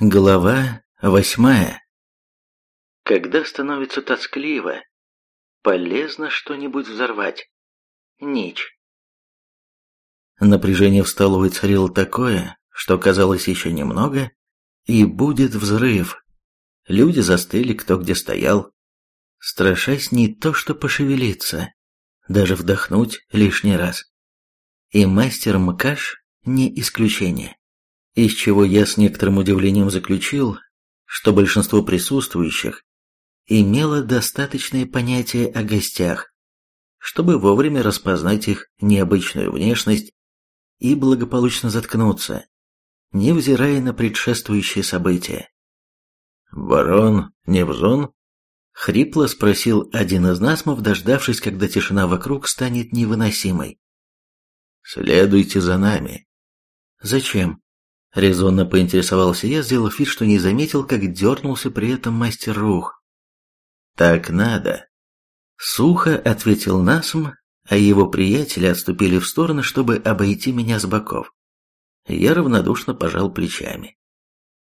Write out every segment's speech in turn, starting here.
Глава восьмая Когда становится тоскливо, полезно что-нибудь взорвать. Нич. Напряжение в столовой царило такое, что казалось еще немного, и будет взрыв. Люди застыли кто где стоял, страшась не то что пошевелиться, даже вдохнуть лишний раз. И мастер Мкаш не исключение из чего я с некоторым удивлением заключил, что большинство присутствующих имело достаточное понятие о гостях, чтобы вовремя распознать их необычную внешность и благополучно заткнуться, невзирая на предшествующие события. «Барон Невзон?» — хрипло спросил один из насмов, дождавшись, когда тишина вокруг станет невыносимой. «Следуйте за нами». «Зачем?» Резонно поинтересовался я, сделав вид, что не заметил, как дернулся при этом мастер рух. «Так надо!» Сухо ответил Насм, а его приятели отступили в сторону, чтобы обойти меня с боков. Я равнодушно пожал плечами.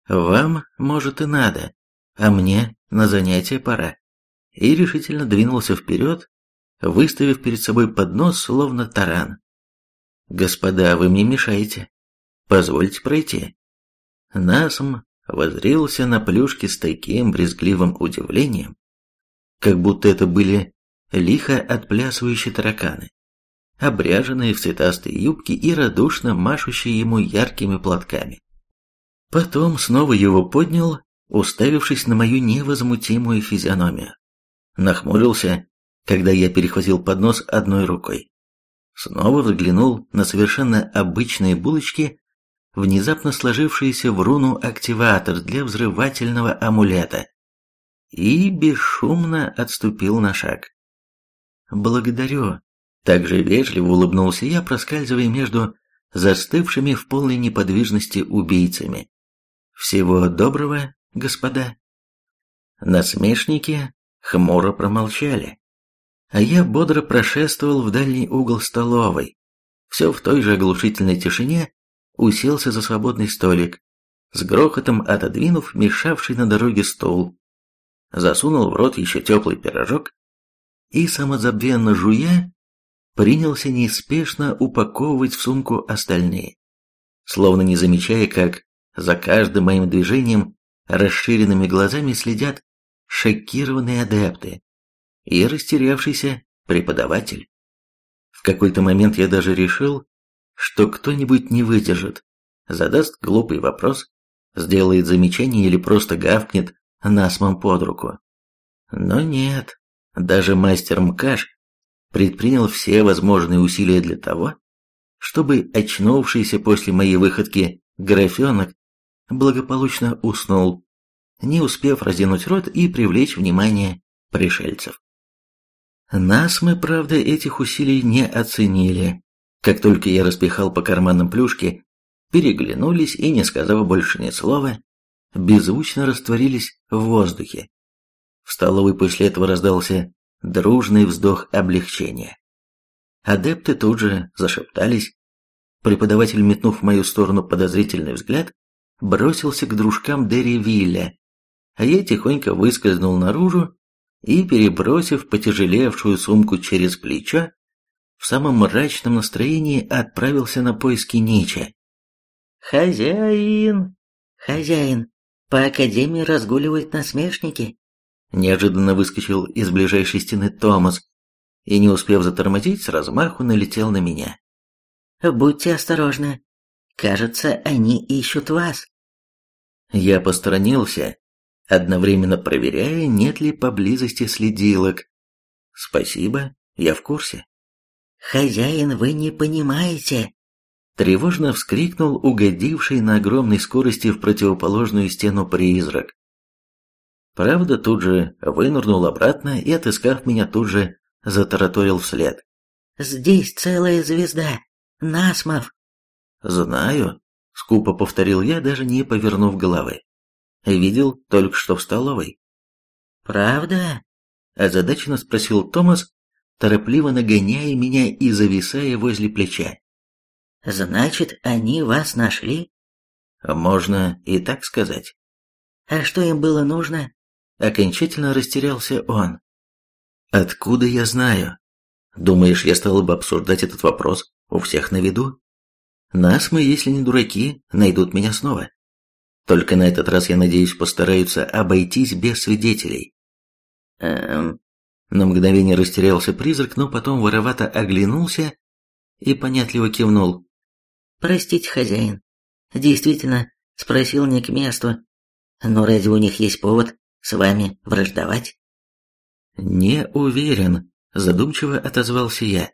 «Вам, может, и надо, а мне на занятие пора». И решительно двинулся вперед, выставив перед собой поднос, словно таран. «Господа, вы мне мешаете. Позвольте пройти. Насм возрился на плюшки с таким брезгливым удивлением, как будто это были лихо отплясывающие тараканы, обряженные в цветастые юбки и радушно машущие ему яркими платками. Потом снова его поднял, уставившись на мою невозмутимую физиономию. Нахмурился, когда я перехватил поднос одной рукой. Снова взглянул на совершенно обычные булочки внезапно сложившийся в руну активатор для взрывательного амулета, и бесшумно отступил на шаг. «Благодарю», — также вежливо улыбнулся я, проскальзывая между застывшими в полной неподвижности убийцами. «Всего доброго, господа». Насмешники хмуро промолчали, а я бодро прошествовал в дальний угол столовой, все в той же оглушительной тишине, уселся за свободный столик, с грохотом отодвинув мешавший на дороге стол, засунул в рот еще теплый пирожок и, самозабвенно жуя, принялся неспешно упаковывать в сумку остальные, словно не замечая, как за каждым моим движением расширенными глазами следят шокированные адепты и растерявшийся преподаватель. В какой-то момент я даже решил, что кто-нибудь не выдержит, задаст глупый вопрос, сделает замечание или просто гавкнет насмом под руку. Но нет, даже мастер Мкаш предпринял все возможные усилия для того, чтобы очнувшийся после моей выходки графенок благополучно уснул, не успев разинуть рот и привлечь внимание пришельцев. Нас мы, правда, этих усилий не оценили, как только я распихал по карманам плюшки, переглянулись и, не сказав больше ни слова, беззвучно растворились в воздухе. В столовой после этого раздался дружный вздох облегчения. Адепты тут же зашептались. Преподаватель, метнув в мою сторону подозрительный взгляд, бросился к дружкам Дерри Вилля, а я тихонько выскользнул наружу и, перебросив потяжелевшую сумку через плечо, в самом мрачном настроении отправился на поиски Нича. «Хозяин! Хозяин! По академии разгуливают насмешники!» Неожиданно выскочил из ближайшей стены Томас и, не успев затормозить, с размаху налетел на меня. «Будьте осторожны. Кажется, они ищут вас». Я посторонился, одновременно проверяя, нет ли поблизости следилок. «Спасибо, я в курсе». «Хозяин, вы не понимаете!» Тревожно вскрикнул угодивший на огромной скорости в противоположную стену призрак. Правда, тут же вынырнул обратно и, отыскав меня, тут же затараторил вслед. «Здесь целая звезда! Насмов!» «Знаю», — скупо повторил я, даже не повернув головы. «Видел только что в столовой». «Правда?» — озадаченно спросил Томас, торопливо нагоняя меня и зависая возле плеча. «Значит, они вас нашли?» Можно и так сказать. А что им было нужно? Окончательно растерялся он. Откуда я знаю? Думаешь, я стал бы обсуждать этот вопрос у всех на виду? Нас мы, если не дураки, найдут меня снова. Только на этот раз, я надеюсь, постараются обойтись без свидетелей. Эм... На мгновение растерялся призрак, но потом воровато оглянулся и понятливо кивнул. «Простите, хозяин. Действительно, спросил не к месту. Но разве у них есть повод с вами враждовать?» «Не уверен», – задумчиво отозвался я.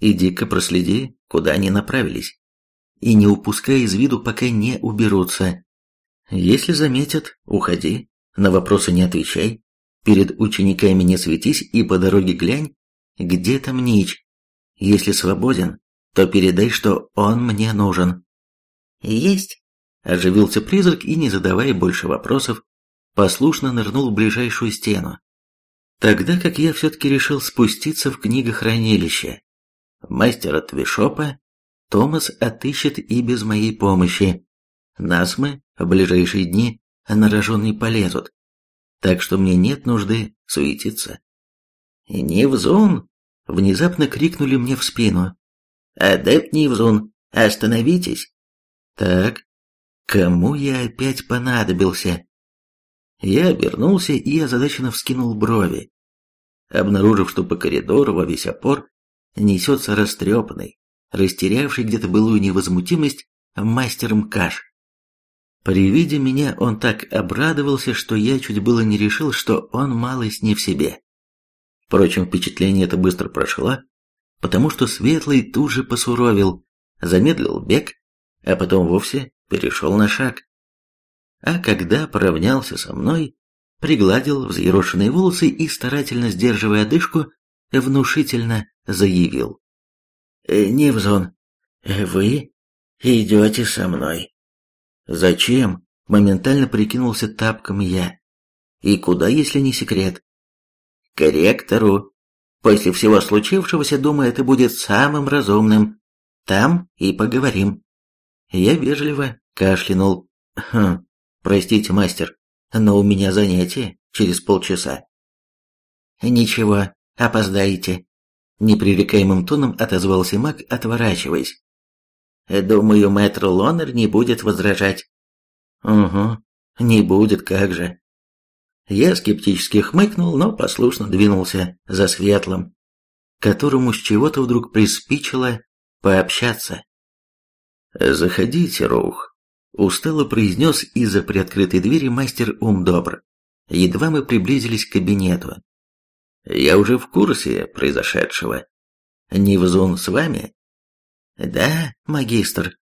«Иди-ка проследи, куда они направились. И не упускай из виду, пока не уберутся. Если заметят, уходи, на вопросы не отвечай, перед учениками не светись и по дороге глянь, где там Нич. Если свободен, то передай, что он мне нужен». «Есть», – оживился призрак и, не задавая больше вопросов, послушно нырнул в ближайшую стену. Тогда как я все-таки решил спуститься в книгохранилище. Мастера твишопа Томас отыщет и без моей помощи. Нас мы в ближайшие дни на рожон полезут, так что мне нет нужды суетиться. «Невзун!» — внезапно крикнули мне в спину. «Адепт Невзун, остановитесь!» «Так, кому я опять понадобился?» Я обернулся и озадаченно вскинул брови, обнаружив, что по коридору во весь опор несется растрепанный, растерявший где-то былую невозмутимость мастер Мкаш. При виде меня он так обрадовался, что я чуть было не решил, что он малость не в себе. Впрочем, впечатление это быстро прошло, потому что Светлый тут же посуровил, замедлил бег, а потом вовсе перешел на шаг а когда поравнялся со мной, пригладил взъерошенные волосы и, старательно сдерживая одышку, внушительно заявил. «Э, «Невзон, вы идете со мной». «Зачем?» – моментально прикинулся тапком я. «И куда, если не секрет?» «К ректору. После всего случившегося, думаю, это будет самым разумным. Там и поговорим». Я вежливо кашлянул. «Хм, Простите, мастер, но у меня занятие через полчаса. Ничего, опоздаете. Непререкаемым тоном отозвался маг, отворачиваясь. Думаю, мэтр Лонер не будет возражать. Угу, не будет, как же. Я скептически хмыкнул, но послушно двинулся за светлым, которому с чего-то вдруг приспичило пообщаться. «Заходите, Рух», Устало произнес из-за приоткрытой двери мастер ум добр. Едва мы приблизились к кабинету. Я уже в курсе произошедшего. Нивзун с вами? Да, магистр.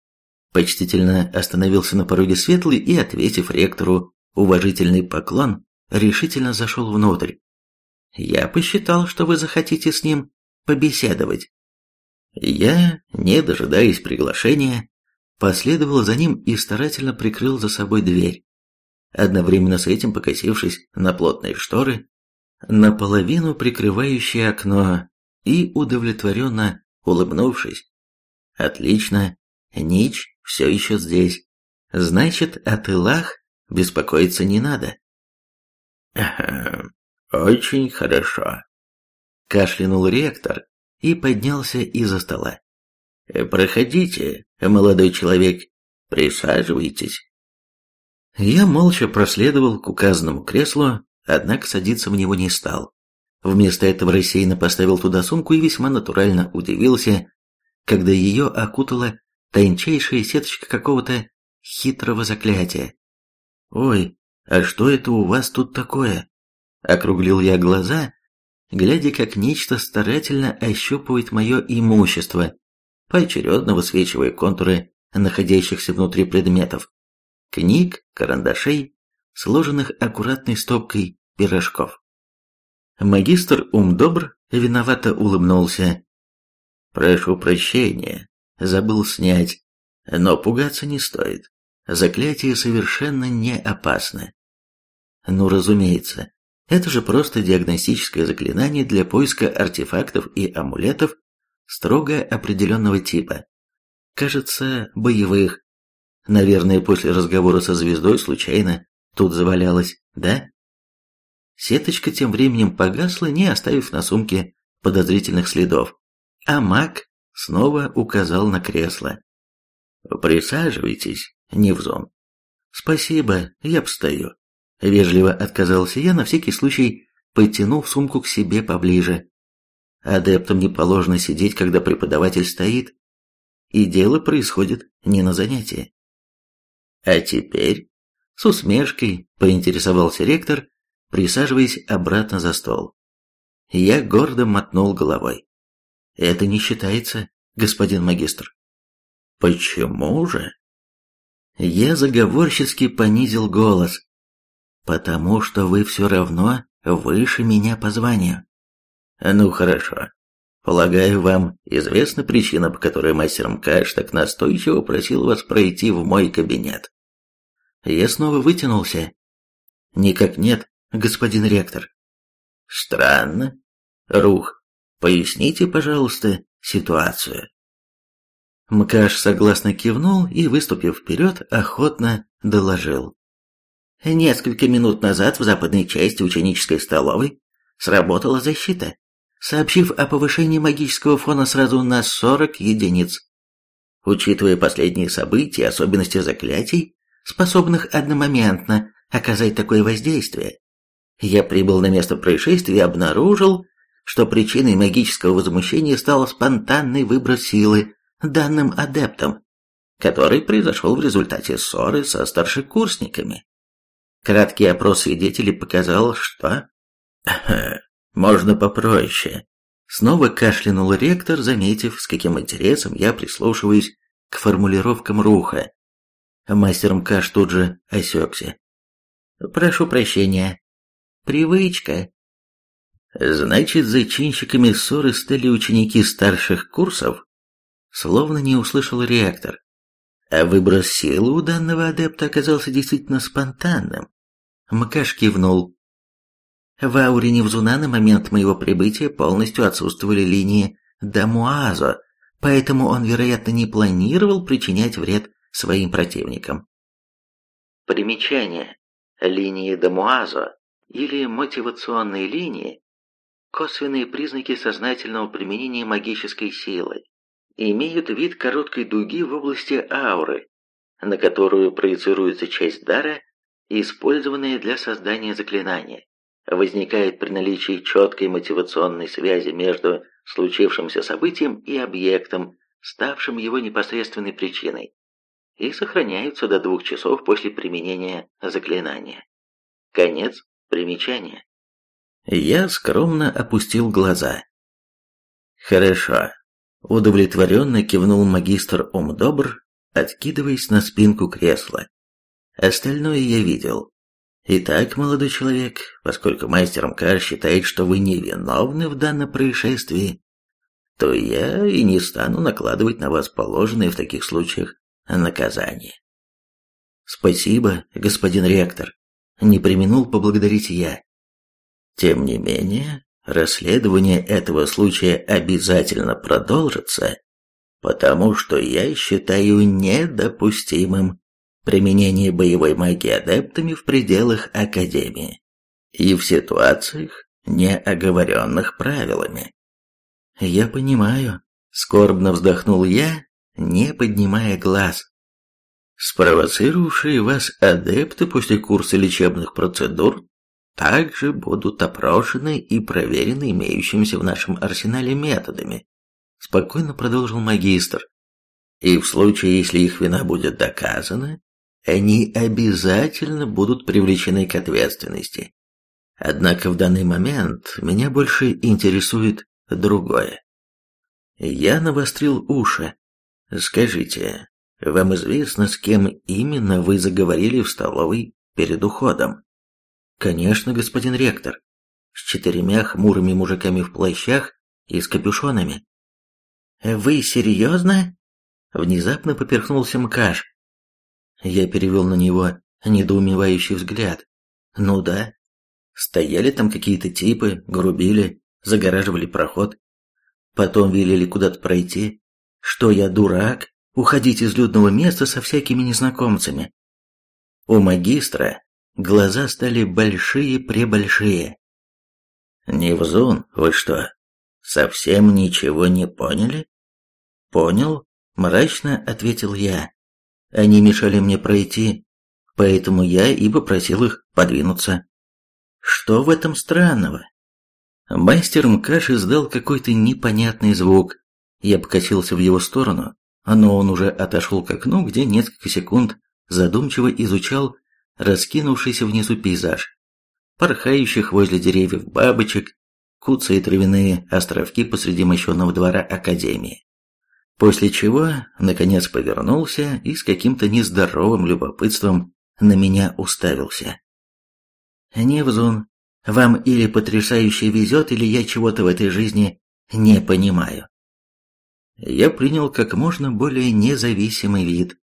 Почтительно остановился на пороге светлый и, ответив ректору уважительный поклон, решительно зашел внутрь. Я посчитал, что вы захотите с ним побеседовать. Я, не дожидаясь приглашения, последовал за ним и старательно прикрыл за собой дверь, одновременно с этим покосившись на плотные шторы, наполовину прикрывающие окно, и удовлетворенно улыбнувшись. «Отлично, Нич все еще здесь. Значит, о тылах беспокоиться не надо». очень хорошо», — кашлянул ректор и поднялся из-за стола. «Проходите, молодой человек, присаживайтесь». Я молча проследовал к указанному креслу, однако садиться в него не стал. Вместо этого рассеянно поставил туда сумку и весьма натурально удивился, когда ее окутала тончайшая сеточка какого-то хитрого заклятия. «Ой, а что это у вас тут такое?» Округлил я глаза, глядя, как нечто старательно ощупывает мое имущество, поочередно высвечивая контуры находящихся внутри предметов. Книг, карандашей, сложенных аккуратной стопкой пирожков. Магистр Умдобр виновато улыбнулся. «Прошу прощения, забыл снять, но пугаться не стоит. Заклятие совершенно не опасно». «Ну, разумеется, это же просто диагностическое заклинание для поиска артефактов и амулетов строго определенного типа. Кажется, боевых. Наверное, после разговора со звездой случайно тут завалялась, да? Сеточка тем временем погасла, не оставив на сумке подозрительных следов, а маг снова указал на кресло. «Присаживайтесь, Невзон». «Спасибо, я постою». Вежливо отказался я, на всякий случай подтянув сумку к себе поближе. Адептам не положено сидеть, когда преподаватель стоит, и дело происходит не на занятии. А теперь, с усмешкой, поинтересовался ректор, присаживаясь обратно за стол. Я гордо мотнул головой. Это не считается, господин магистр. Почему же? Я заговорчески понизил голос. Потому что вы все равно выше меня по званию. Ну хорошо. Полагаю, вам известна причина, по которой мастер Мкаш так настойчиво просил вас пройти в мой кабинет. Я снова вытянулся. Никак нет, господин ректор. Странно. Рух, поясните, пожалуйста, ситуацию. Мкаш согласно кивнул и, выступив вперед, охотно доложил. Несколько минут назад в западной части ученической столовой сработала защита, сообщив о повышении магического фона сразу на 40 единиц. Учитывая последние события и особенности заклятий, способных одномоментно оказать такое воздействие, я прибыл на место происшествия и обнаружил, что причиной магического возмущения стал спонтанный выброс силы данным адептом, который произошел в результате ссоры со старшекурсниками. Краткий опрос свидетелей показал, что... «Можно попроще». Снова кашлянул ректор, заметив, с каким интересом я прислушиваюсь к формулировкам руха. Мастер Мкаш тут же осекся. «Прошу прощения. Привычка». Значит, зачинщиками ссоры стали ученики старших курсов? Словно не услышал ректор. А выброс силы у данного адепта оказался действительно спонтанным. Мкаш кивнул. В ауре Невзуна на момент моего прибытия полностью отсутствовали линии Дамуазо, поэтому он, вероятно, не планировал причинять вред своим противникам. Примечание. Линии Дамуазо или мотивационные линии – косвенные признаки сознательного применения магической силы, имеют вид короткой дуги в области ауры, на которую проецируется часть дара использованные для создания заклинания, возникает при наличии четкой мотивационной связи между случившимся событием и объектом, ставшим его непосредственной причиной, и сохраняются до двух часов после применения заклинания. Конец примечания. Я скромно опустил глаза. «Хорошо», — удовлетворенно кивнул магистр Умдобр, откидываясь на спинку кресла. Остальное я видел. Итак, молодой человек, поскольку мастер Мкар считает, что вы невиновны в данном происшествии, то я и не стану накладывать на вас положенные в таких случаях наказание. Спасибо, господин ректор. Не применул поблагодарить я. Тем не менее, расследование этого случая обязательно продолжится, потому что я считаю недопустимым применение боевой магии адептами в пределах Академии и в ситуациях, не оговоренных правилами. «Я понимаю», — скорбно вздохнул я, не поднимая глаз. «Спровоцировавшие вас адепты после курса лечебных процедур также будут опрошены и проверены имеющимися в нашем арсенале методами», — спокойно продолжил магистр. «И в случае, если их вина будет доказана, они обязательно будут привлечены к ответственности. Однако в данный момент меня больше интересует другое. Я навострил уши. Скажите, вам известно, с кем именно вы заговорили в столовой перед уходом? Конечно, господин ректор. С четырьмя хмурыми мужиками в плащах и с капюшонами. Вы серьезно? Внезапно поперхнулся Мкаш. Я перевел на него недоумевающий взгляд. Ну да. Стояли там какие-то типы, грубили, загораживали проход. Потом велели куда-то пройти. Что я, дурак? уходить из людного места со всякими незнакомцами. У магистра глаза стали большие-пребольшие. «Невзун, вы что, совсем ничего не поняли?» «Понял», — мрачно ответил я. «Они мешали мне пройти, поэтому я и попросил их подвинуться». «Что в этом странного?» Мастер Мкаш издал какой-то непонятный звук. Я покосился в его сторону, но он уже отошел к окну, где несколько секунд задумчиво изучал раскинувшийся внизу пейзаж. Порхающих возле деревьев бабочек, куцые травяные островки посреди мощенного двора Академии. После чего, наконец, повернулся и с каким-то нездоровым любопытством на меня уставился. «Невзун, вам или потрясающе везет, или я чего-то в этой жизни не понимаю». Я принял как можно более независимый вид.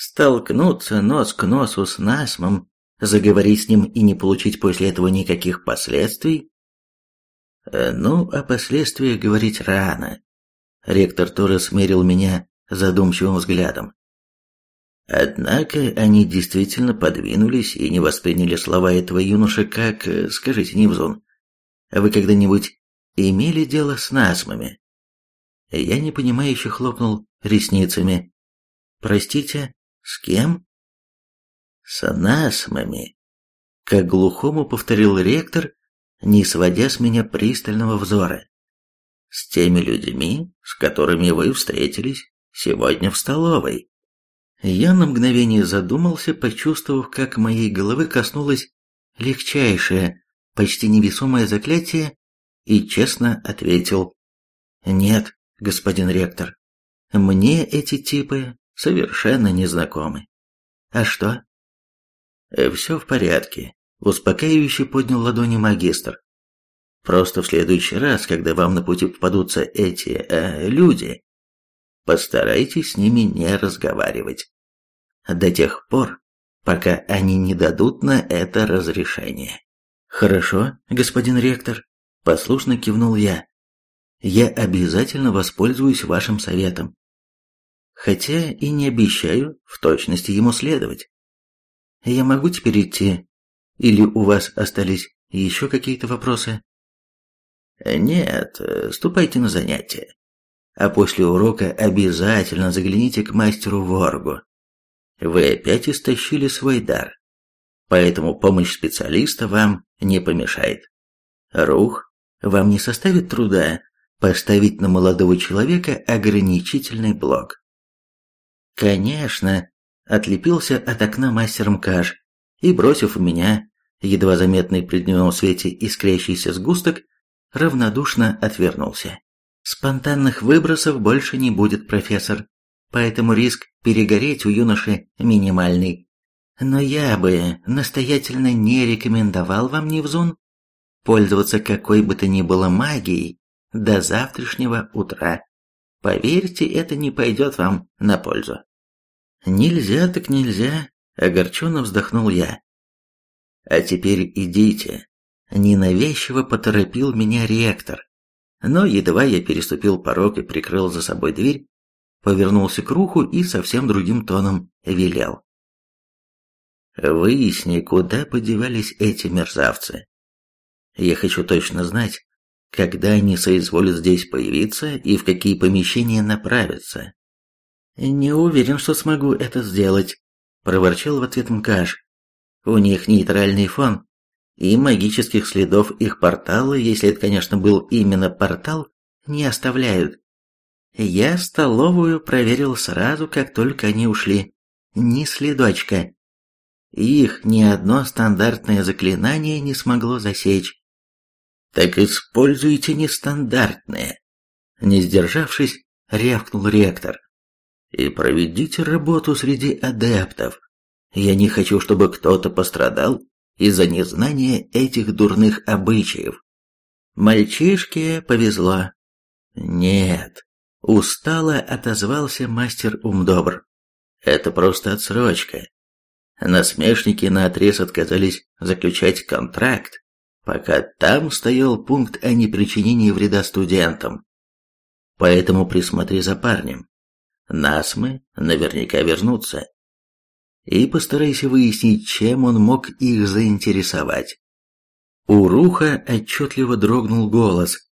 Столкнуться нос к носу с Насмом, заговорить с ним и не получить после этого никаких последствий? Э, ну, о последствиях говорить рано. Ректор тоже смерил меня задумчивым взглядом. Однако они действительно подвинулись и не восприняли слова этого юноши как, э, скажите, Невзун, вы когда-нибудь имели дело с насмами? Я непонимающе хлопнул ресницами. Простите, с кем? С насмами. Как глухому повторил ректор, не сводя с меня пристального взора с теми людьми, с которыми вы встретились сегодня в столовой. Я на мгновение задумался, почувствовав, как моей головы коснулось легчайшее, почти невесомое заклятие, и честно ответил «Нет, господин ректор, мне эти типы совершенно незнакомы. А что?» «Все в порядке», — успокаивающе поднял ладони магистр. Просто в следующий раз, когда вам на пути попадутся эти э, люди, постарайтесь с ними не разговаривать. До тех пор, пока они не дадут на это разрешение. Хорошо, господин ректор, послушно кивнул я. Я обязательно воспользуюсь вашим советом. Хотя и не обещаю в точности ему следовать. Я могу теперь идти? Или у вас остались еще какие-то вопросы? Нет, ступайте на занятия. А после урока обязательно загляните к мастеру Воргу. Вы опять истощили свой дар. Поэтому помощь специалиста вам не помешает. Рух, вам не составит труда поставить на молодого человека ограничительный блок. Конечно, отлепился от окна мастер Мкаш и, бросив в меня едва заметный при дневном свете искрящийся сгусток, равнодушно отвернулся. Спонтанных выбросов больше не будет, профессор, поэтому риск перегореть у юноши минимальный. Но я бы настоятельно не рекомендовал вам, Невзун, пользоваться какой бы то ни было магией до завтрашнего утра. Поверьте, это не пойдет вам на пользу. Нельзя так нельзя, огорченно вздохнул я. А теперь идите, Ненавязчиво поторопил меня ректор. Но едва я переступил порог и прикрыл за собой дверь, повернулся к руху и совсем другим тоном велел. «Выясни, куда подевались эти мерзавцы. Я хочу точно знать, когда они соизволят здесь появиться и в какие помещения направятся». «Не уверен, что смогу это сделать», — проворчал в ответ Мкаш. «У них нейтральный фон, и магических следов их портала, если это, конечно, был именно портал, не оставляют. Я столовую проверил сразу, как только они ушли. Ни следочка. Их ни одно стандартное заклинание не смогло засечь. Так используйте нестандартное. Не сдержавшись, рявкнул ректор. И проведите работу среди адептов. Я не хочу, чтобы кто-то пострадал из-за незнания этих дурных обычаев. Мальчишке повезло. Нет, устало отозвался мастер Умдобр. Это просто отсрочка. Насмешники наотрез отказались заключать контракт, пока там стоял пункт о непричинении вреда студентам. Поэтому присмотри за парнем. Насмы наверняка вернутся. И постарайся выяснить, чем он мог их заинтересовать. У Руха отчетливо дрогнул голос.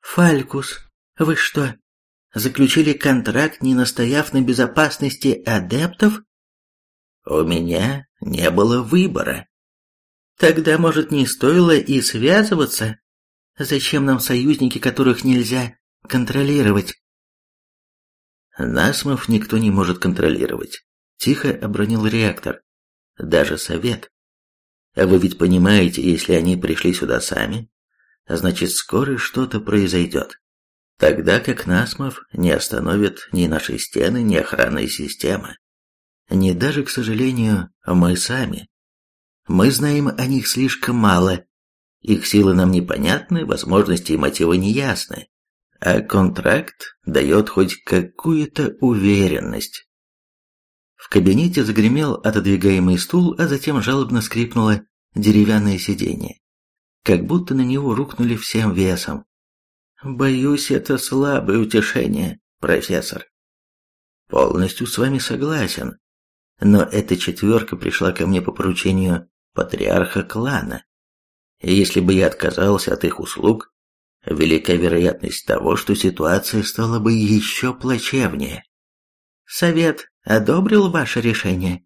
«Фалькус, вы что, заключили контракт, не настояв на безопасности адептов?» «У меня не было выбора». «Тогда, может, не стоило и связываться? Зачем нам союзники, которых нельзя контролировать?» Насмов никто не может контролировать. Тихо обронил реактор. Даже совет. А вы ведь понимаете, если они пришли сюда сами, значит скоро что-то произойдет. Тогда как Насмов не остановит ни наши стены, ни охранная система. Ни даже, к сожалению, мы сами. Мы знаем о них слишком мало. Их силы нам непонятны, возможности и мотивы неясны а контракт дает хоть какую-то уверенность. В кабинете загремел отодвигаемый стул, а затем жалобно скрипнуло деревянное сиденье, как будто на него рухнули всем весом. «Боюсь, это слабое утешение, профессор». «Полностью с вами согласен, но эта четверка пришла ко мне по поручению патриарха клана. Если бы я отказался от их услуг, велика вероятность того, что ситуация стала бы еще плачевнее. Совет одобрил ваше решение?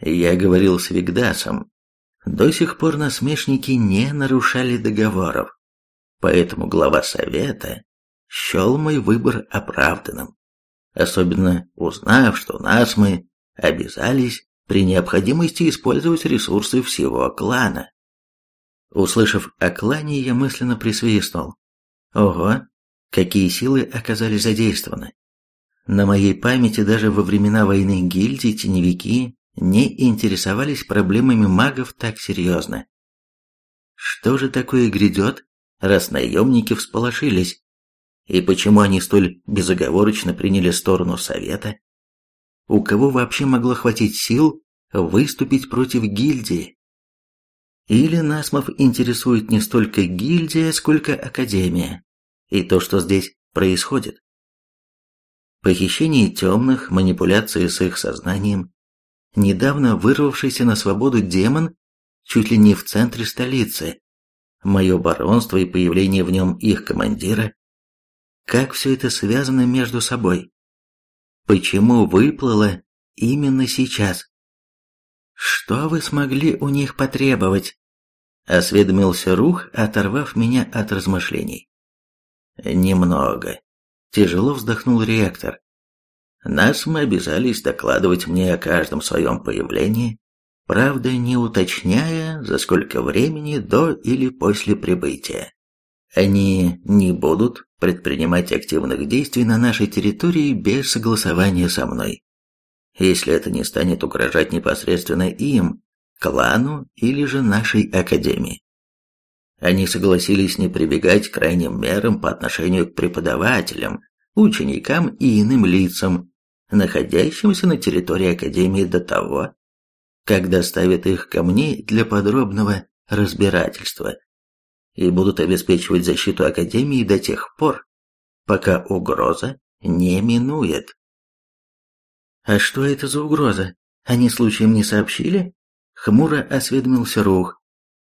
Я говорил с Вигдасом. До сих пор насмешники не нарушали договоров, поэтому глава совета счел мой выбор оправданным, особенно узнав, что нас мы обязались при необходимости использовать ресурсы всего клана. Услышав о клане, я мысленно присвистнул. Ого, какие силы оказались задействованы. На моей памяти даже во времена войны гильдии теневики не интересовались проблемами магов так серьезно. Что же такое грядет, раз наемники всполошились? И почему они столь безоговорочно приняли сторону совета? У кого вообще могло хватить сил выступить против гильдии? Или Насмов интересует не столько гильдия, сколько академия, и то, что здесь происходит. Похищение темных, манипуляции с их сознанием, недавно вырвавшийся на свободу демон чуть ли не в центре столицы, мое баронство и появление в нем их командира. Как все это связано между собой? Почему выплыло именно сейчас? «Что вы смогли у них потребовать?» Осведомился Рух, оторвав меня от размышлений. «Немного». Тяжело вздохнул реактор. «Нас мы обязались докладывать мне о каждом своем появлении, правда не уточняя, за сколько времени до или после прибытия. Они не будут предпринимать активных действий на нашей территории без согласования со мной если это не станет угрожать непосредственно им, клану или же нашей академии. Они согласились не прибегать к крайним мерам по отношению к преподавателям, ученикам и иным лицам, находящимся на территории Академии до того, как доставят их ко мне для подробного разбирательства и будут обеспечивать защиту Академии до тех пор, пока угроза не минует. «А что это за угроза? Они случаем не сообщили?» Хмуро осведомился Рух.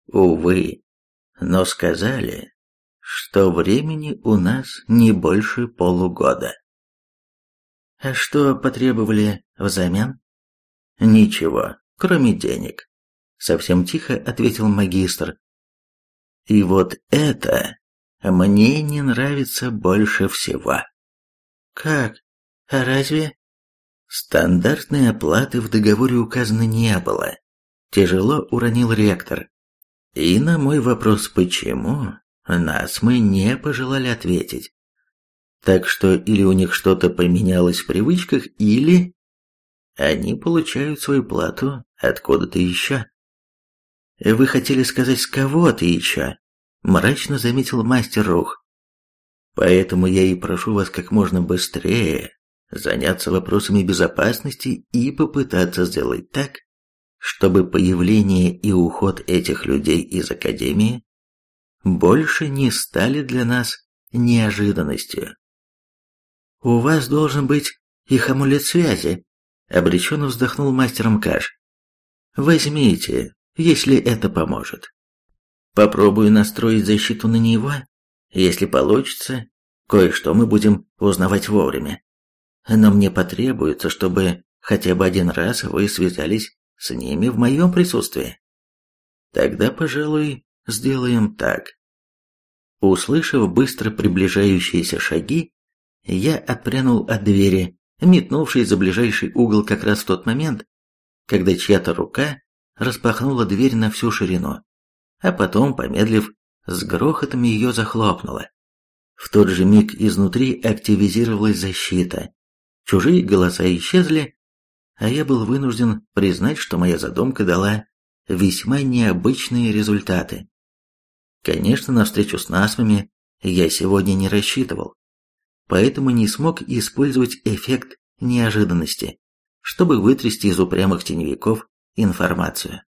«Увы, но сказали, что времени у нас не больше полугода». «А что потребовали взамен?» «Ничего, кроме денег», — совсем тихо ответил магистр. «И вот это мне не нравится больше всего». «Как? А разве?» Стандартной оплаты в договоре указано не было. Тяжело уронил ректор. И на мой вопрос «почему?» нас мы не пожелали ответить. Так что или у них что-то поменялось в привычках, или они получают свою плату откуда-то еще. «Вы хотели сказать с кого-то еще?» – мрачно заметил мастер Рух. «Поэтому я и прошу вас как можно быстрее заняться вопросами безопасности и попытаться сделать так, чтобы появление и уход этих людей из Академии больше не стали для нас неожиданностью. У вас должен быть их амулет связи», — обреченно вздохнул мастер Мкаш. «Возьмите, если это поможет. Попробую настроить защиту на него. Если получится, кое-что мы будем узнавать вовремя. Но мне потребуется, чтобы хотя бы один раз вы связались с ними в моем присутствии. Тогда, пожалуй, сделаем так. Услышав быстро приближающиеся шаги, я отпрянул от двери, метнувшись за ближайший угол как раз в тот момент, когда чья-то рука распахнула дверь на всю ширину, а потом, помедлив, с грохотом ее захлопнула. В тот же миг изнутри активизировалась защита. Чужие голоса исчезли, а я был вынужден признать, что моя задумка дала весьма необычные результаты. Конечно, на встречу с насмами я сегодня не рассчитывал, поэтому не смог использовать эффект неожиданности, чтобы вытрясти из упрямых теневиков информацию.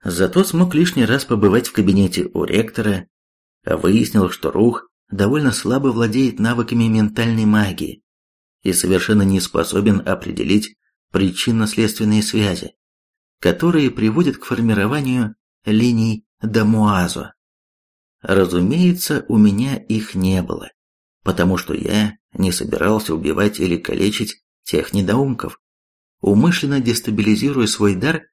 Зато смог лишний раз побывать в кабинете у ректора, выяснил, что Рух довольно слабо владеет навыками ментальной магии и совершенно не способен определить причинно-следственные связи, которые приводят к формированию линий Дамуазо. Разумеется, у меня их не было, потому что я не собирался убивать или калечить тех недоумков. Умышленно дестабилизируя свой дар,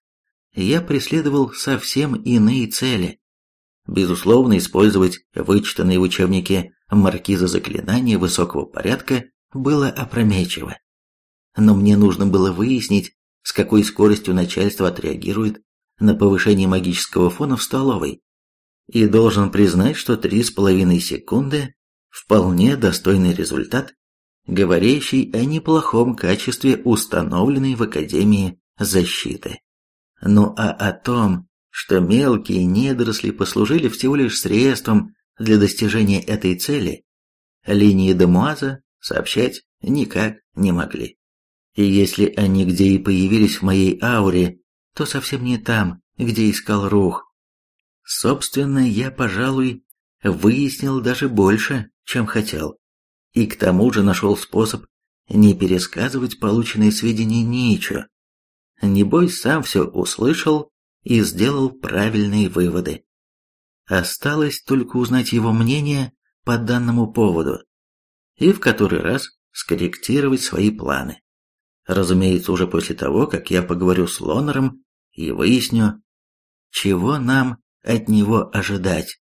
я преследовал совсем иные цели. Безусловно, использовать вычитанные в учебнике маркиза заклинания высокого порядка было опрометчиво но мне нужно было выяснить, с какой скоростью начальство отреагирует на повышение магического фона в столовой. И должен признать, что три с половиной секунды – вполне достойный результат, говорящий о неплохом качестве установленной в Академии защиты. Ну а о том, что мелкие недоросли послужили всего лишь средством для достижения этой цели, линии Демуаза сообщать никак не могли. И если они где и появились в моей ауре, то совсем не там, где искал рух. Собственно, я, пожалуй, выяснил даже больше, чем хотел. И к тому же нашел способ не пересказывать полученные сведения Ничу. Небось, сам все услышал и сделал правильные выводы. Осталось только узнать его мнение по данному поводу и в который раз скорректировать свои планы. Разумеется, уже после того, как я поговорю с Лонером и выясню, чего нам от него ожидать.